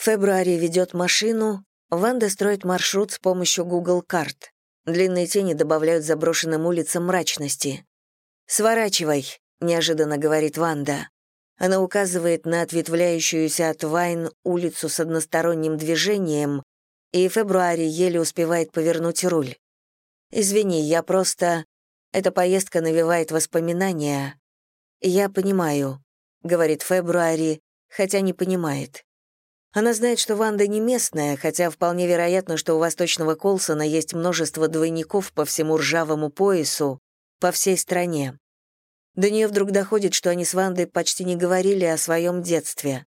Фебруари ведет машину, Ванда строит маршрут с помощью Google карт. Длинные тени добавляют заброшенным улицам мрачности. «Сворачивай», — неожиданно говорит Ванда. Она указывает на ответвляющуюся от Вайн улицу с односторонним движением, и Фебруари еле успевает повернуть руль. «Извини, я просто... Эта поездка навевает воспоминания». «Я понимаю», — говорит Фебруари, хотя не понимает. Она знает, что Ванда не местная, хотя вполне вероятно, что у восточного Колсона есть множество двойников по всему ржавому поясу, по всей стране. До нее вдруг доходит, что они с Вандой почти не говорили о своем детстве.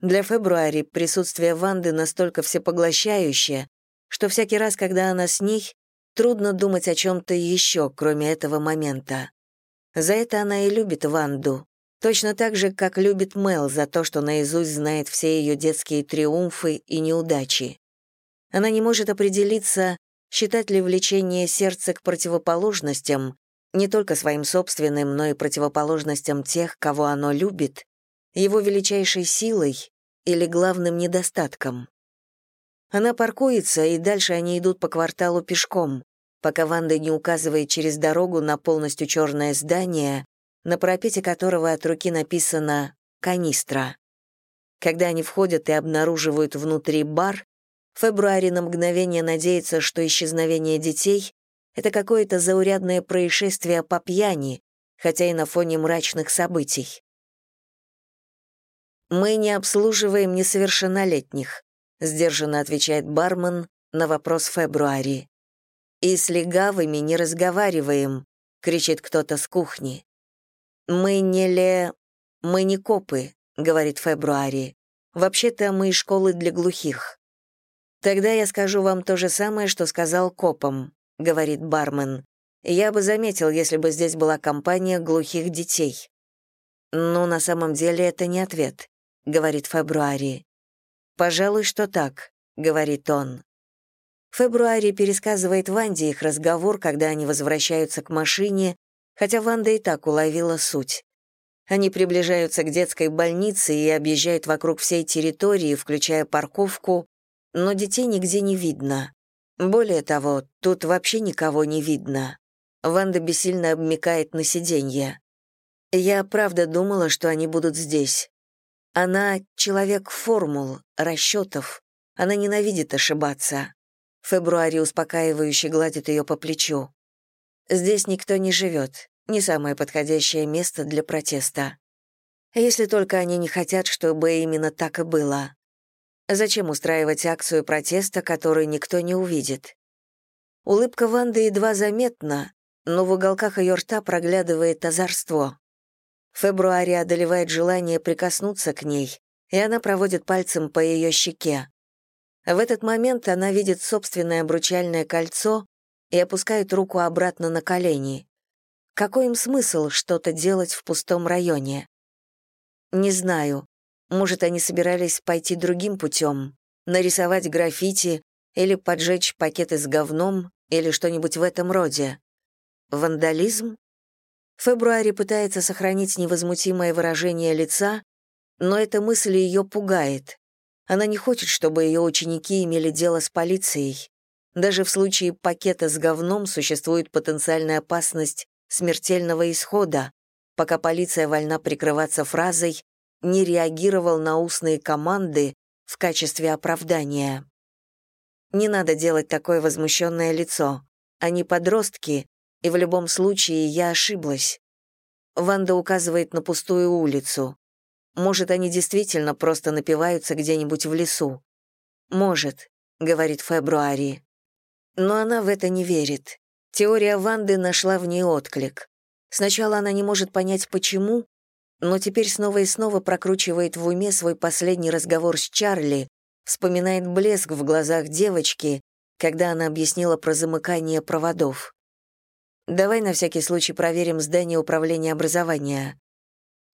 Для Фебруари присутствие Ванды настолько всепоглощающее, что всякий раз, когда она с ней, трудно думать о чем-то еще, кроме этого момента. За это она и любит Ванду. Точно так же, как любит Мел за то, что наизусть знает все ее детские триумфы и неудачи. Она не может определиться, считать ли влечение сердца к противоположностям не только своим собственным, но и противоположностям тех, кого оно любит, его величайшей силой или главным недостатком. Она паркуется, и дальше они идут по кварталу пешком, пока Ванда не указывает через дорогу на полностью черное здание, на парапете которого от руки написано «Канистра». Когда они входят и обнаруживают внутри бар, Фебруари на мгновение надеется, что исчезновение детей это какое-то заурядное происшествие по пьяни, хотя и на фоне мрачных событий. «Мы не обслуживаем несовершеннолетних», — сдержанно отвечает бармен на вопрос Фебруари. «И с легавыми не разговариваем», — кричит кто-то с кухни. «Мы не ле... мы не копы», — говорит Фебруари. «Вообще-то мы из школы для глухих». «Тогда я скажу вам то же самое, что сказал копам говорит бармен. Я бы заметил, если бы здесь была компания глухих детей. Но на самом деле это не ответ, говорит Фебруари. Пожалуй, что так, говорит он. Фебруари пересказывает Ванде их разговор, когда они возвращаются к машине, хотя Ванда и так уловила суть. Они приближаются к детской больнице и объезжают вокруг всей территории, включая парковку, но детей нигде не видно. Более того, тут вообще никого не видно. Ванда бессильно обмикает на сиденье. Я правда думала, что они будут здесь. Она — человек формул, расчетов. Она ненавидит ошибаться. Фебруари успокаивающе гладит ее по плечу. Здесь никто не живет. Не самое подходящее место для протеста. Если только они не хотят, чтобы именно так и было. Зачем устраивать акцию протеста, которую никто не увидит? Улыбка Ванды едва заметна, но в уголках ее рта проглядывает озорство. Фебруари одолевает желание прикоснуться к ней, и она проводит пальцем по ее щеке. В этот момент она видит собственное обручальное кольцо и опускает руку обратно на колени. Какой им смысл что-то делать в пустом районе? Не знаю. Может, они собирались пойти другим путем, нарисовать граффити или поджечь пакеты с говном или что-нибудь в этом роде. Вандализм? Фебруари пытается сохранить невозмутимое выражение лица, но эта мысль ее пугает. Она не хочет, чтобы ее ученики имели дело с полицией. Даже в случае пакета с говном существует потенциальная опасность смертельного исхода, пока полиция вольна прикрываться фразой не реагировал на устные команды в качестве оправдания. Не надо делать такое возмущенное лицо. Они подростки, и в любом случае я ошиблась. Ванда указывает на пустую улицу. Может, они действительно просто напиваются где-нибудь в лесу. Может, говорит Фебруари. Но она в это не верит. Теория Ванды нашла в ней отклик. Сначала она не может понять, почему, но теперь снова и снова прокручивает в уме свой последний разговор с Чарли, вспоминает блеск в глазах девочки, когда она объяснила про замыкание проводов. Давай на всякий случай проверим здание управления образования.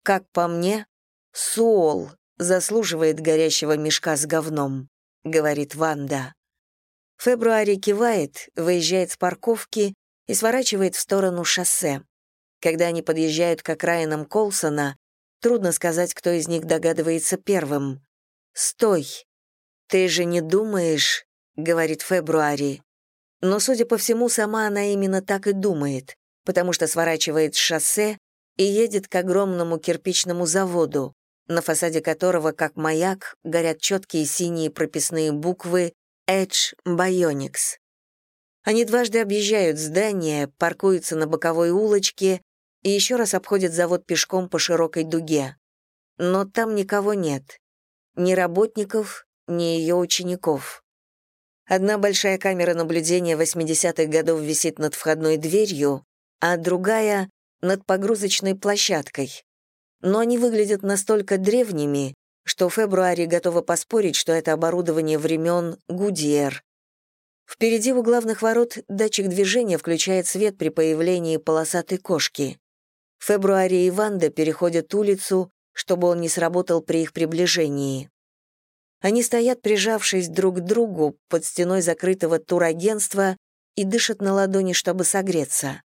Как по мне, Суол заслуживает горящего мешка с говном, говорит Ванда. Фебруари кивает, выезжает с парковки и сворачивает в сторону шоссе. Когда они подъезжают к окраинам Колсона, трудно сказать, кто из них догадывается первым. «Стой!» «Ты же не думаешь», — говорит Фебруари. Но, судя по всему, сама она именно так и думает, потому что сворачивает с шоссе и едет к огромному кирпичному заводу, на фасаде которого, как маяк, горят четкие синие прописные буквы Edge Bionics. Они дважды объезжают здание, паркуются на боковой улочке и еще раз обходят завод пешком по широкой дуге. Но там никого нет. Ни работников, ни ее учеников. Одна большая камера наблюдения 80-х годов висит над входной дверью, а другая — над погрузочной площадкой. Но они выглядят настолько древними, что Фебруари готова поспорить, что это оборудование времен Гудьер. Впереди у главных ворот датчик движения включает свет при появлении полосатой кошки. Фебруари и Ванда переходят улицу, чтобы он не сработал при их приближении. Они стоят, прижавшись друг к другу под стеной закрытого турагентства и дышат на ладони, чтобы согреться.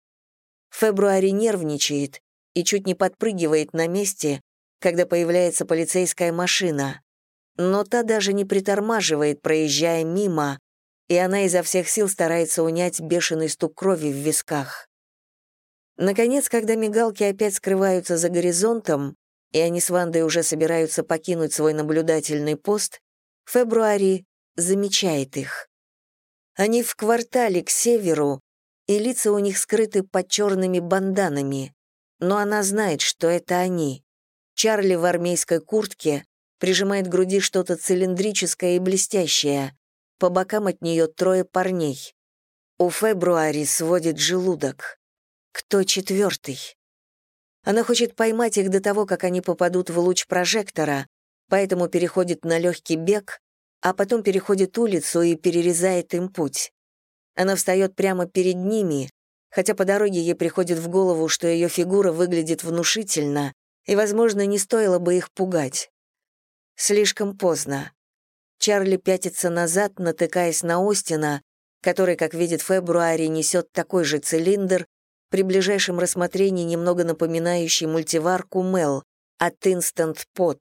Фебруари нервничает и чуть не подпрыгивает на месте, когда появляется полицейская машина. Но та даже не притормаживает, проезжая мимо, и она изо всех сил старается унять бешеный стук крови в висках. Наконец, когда мигалки опять скрываются за горизонтом, и они с Вандой уже собираются покинуть свой наблюдательный пост, Фебруари замечает их. Они в квартале к северу, и лица у них скрыты под черными банданами, но она знает, что это они. Чарли в армейской куртке прижимает к груди что-то цилиндрическое и блестящее. По бокам от нее трое парней. У Фебруари сводит желудок. Кто четвертый? Она хочет поймать их до того, как они попадут в луч прожектора, поэтому переходит на легкий бег, а потом переходит улицу и перерезает им путь. Она встает прямо перед ними, хотя по дороге ей приходит в голову, что ее фигура выглядит внушительно, и, возможно, не стоило бы их пугать. Слишком поздно. Чарли пятится назад, натыкаясь на Остина, который, как видит Фебруари, несет такой же цилиндр, при ближайшем рассмотрении немного напоминающий мультиварку Мел от Instant Pot.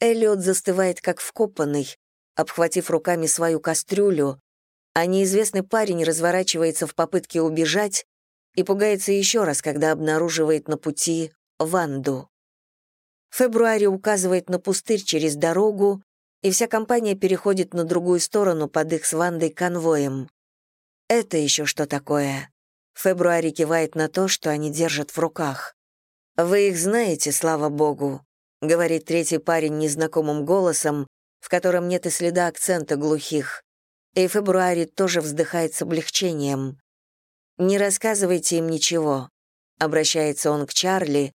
Эллиот застывает как вкопанный, обхватив руками свою кастрюлю, а неизвестный парень разворачивается в попытке убежать и пугается еще раз, когда обнаруживает на пути Ванду. Фебруари указывает на пустырь через дорогу, и вся компания переходит на другую сторону под их с Вандой конвоем. Это еще что такое? Фебруари кивает на то, что они держат в руках. «Вы их знаете, слава богу», — говорит третий парень незнакомым голосом, в котором нет и следа акцента глухих. И Фебруари тоже вздыхает с облегчением. «Не рассказывайте им ничего», — обращается он к Чарли,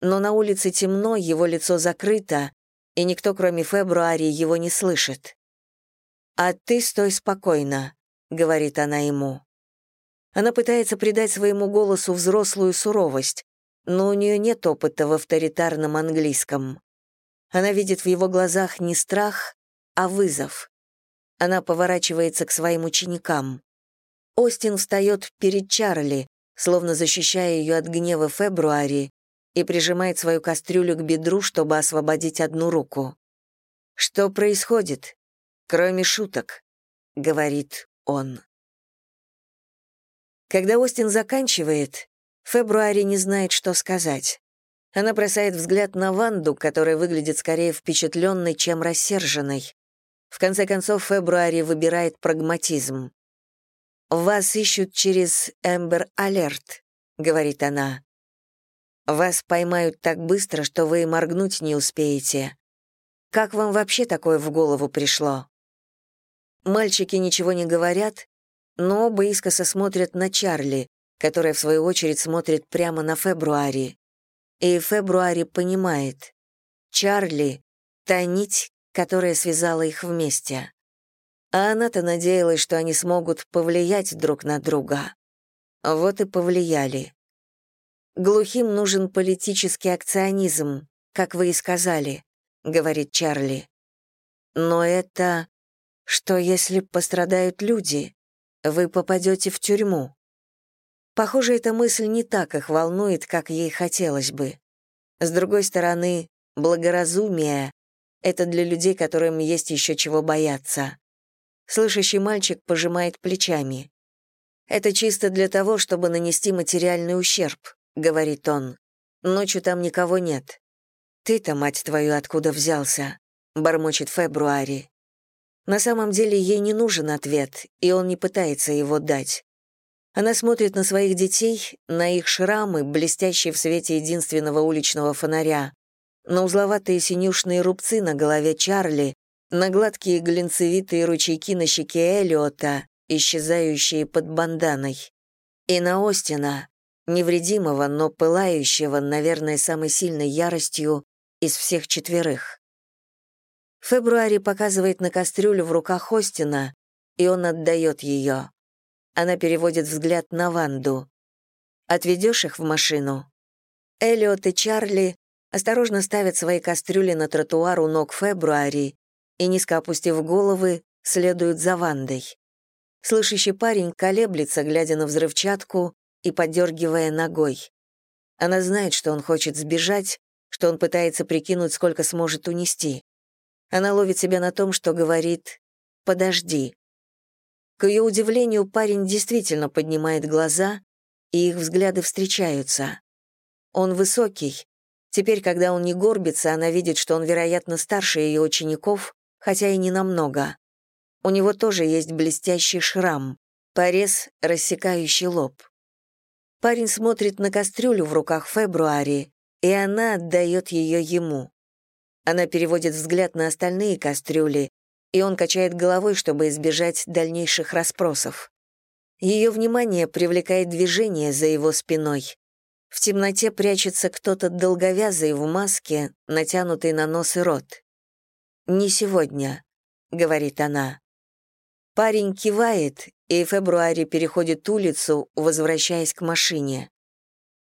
но на улице темно, его лицо закрыто, и никто, кроме Фебруари, его не слышит. «А ты стой спокойно», — говорит она ему. Она пытается придать своему голосу взрослую суровость, но у нее нет опыта в авторитарном английском. Она видит в его глазах не страх, а вызов. Она поворачивается к своим ученикам. Остин встает перед Чарли, словно защищая ее от гнева Фебруари, и прижимает свою кастрюлю к бедру, чтобы освободить одну руку. «Что происходит? Кроме шуток», — говорит он. Когда Остин заканчивает, Фебруари не знает, что сказать. Она бросает взгляд на Ванду, которая выглядит скорее впечатленной, чем рассерженной. В конце концов, Фебруари выбирает прагматизм. «Вас ищут через Эмбер Алерт», — говорит она. «Вас поймают так быстро, что вы и моргнуть не успеете. Как вам вообще такое в голову пришло?» Мальчики ничего не говорят, но оба искоса смотрят на Чарли, которая, в свою очередь, смотрит прямо на Фебруари. И Фебруари понимает. Чарли — та нить, которая связала их вместе. А она-то надеялась, что они смогут повлиять друг на друга. Вот и повлияли. «Глухим нужен политический акционизм, как вы и сказали», — говорит Чарли. «Но это... Что если пострадают люди? вы попадете в тюрьму. Похоже, эта мысль не так их волнует, как ей хотелось бы. С другой стороны, благоразумие Это для людей, которым есть еще чего бояться. Слышащий мальчик пожимает плечами. «Это чисто для того, чтобы нанести материальный ущерб», — говорит он. «Ночью там никого нет». «Ты-то, мать твою, откуда взялся?» — бормочет Фебруари. На самом деле ей не нужен ответ, и он не пытается его дать. Она смотрит на своих детей, на их шрамы, блестящие в свете единственного уличного фонаря, на узловатые синюшные рубцы на голове Чарли, на гладкие глинцевитые ручейки на щеке Элиота, исчезающие под банданой, и на Остина, невредимого, но пылающего, наверное, самой сильной яростью из всех четверых. Фебруари показывает на кастрюлю в руках Остина, и он отдает ее. Она переводит взгляд на Ванду. «Отведешь их в машину?» Эллиот и Чарли осторожно ставят свои кастрюли на тротуар у ног Фебруари и, низко опустив головы, следуют за Вандой. Слышащий парень колеблется, глядя на взрывчатку и подергивая ногой. Она знает, что он хочет сбежать, что он пытается прикинуть, сколько сможет унести. Она ловит себя на том, что говорит «подожди». К ее удивлению, парень действительно поднимает глаза, и их взгляды встречаются. Он высокий. Теперь, когда он не горбится, она видит, что он, вероятно, старше ее учеников, хотя и не намного. У него тоже есть блестящий шрам, порез, рассекающий лоб. Парень смотрит на кастрюлю в руках Фебруари, и она отдает ее ему. Она переводит взгляд на остальные кастрюли, и он качает головой, чтобы избежать дальнейших расспросов. Ее внимание привлекает движение за его спиной. В темноте прячется кто-то долговязый в маске, натянутый на нос и рот. «Не сегодня», — говорит она. Парень кивает, и Фебруари переходит улицу, возвращаясь к машине.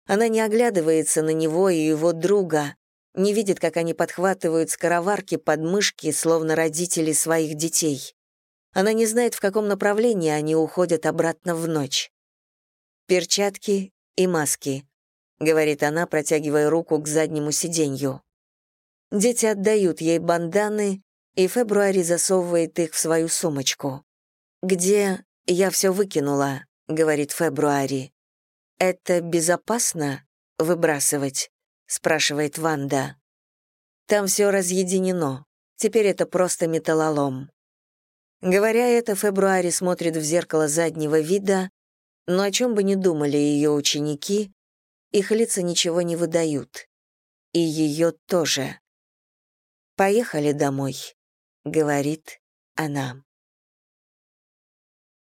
Она не оглядывается на него и его друга, не видит, как они подхватывают скороварки под мышки, словно родители своих детей. Она не знает, в каком направлении они уходят обратно в ночь. «Перчатки и маски», — говорит она, протягивая руку к заднему сиденью. Дети отдают ей банданы, и Фебруари засовывает их в свою сумочку. «Где я все выкинула», — говорит Фебруари. «Это безопасно выбрасывать?» спрашивает Ванда. Там все разъединено. Теперь это просто металлолом. Говоря это, Фебруари смотрит в зеркало заднего вида, но о чем бы ни думали ее ученики, их лица ничего не выдают. И ее тоже. «Поехали домой», — говорит она.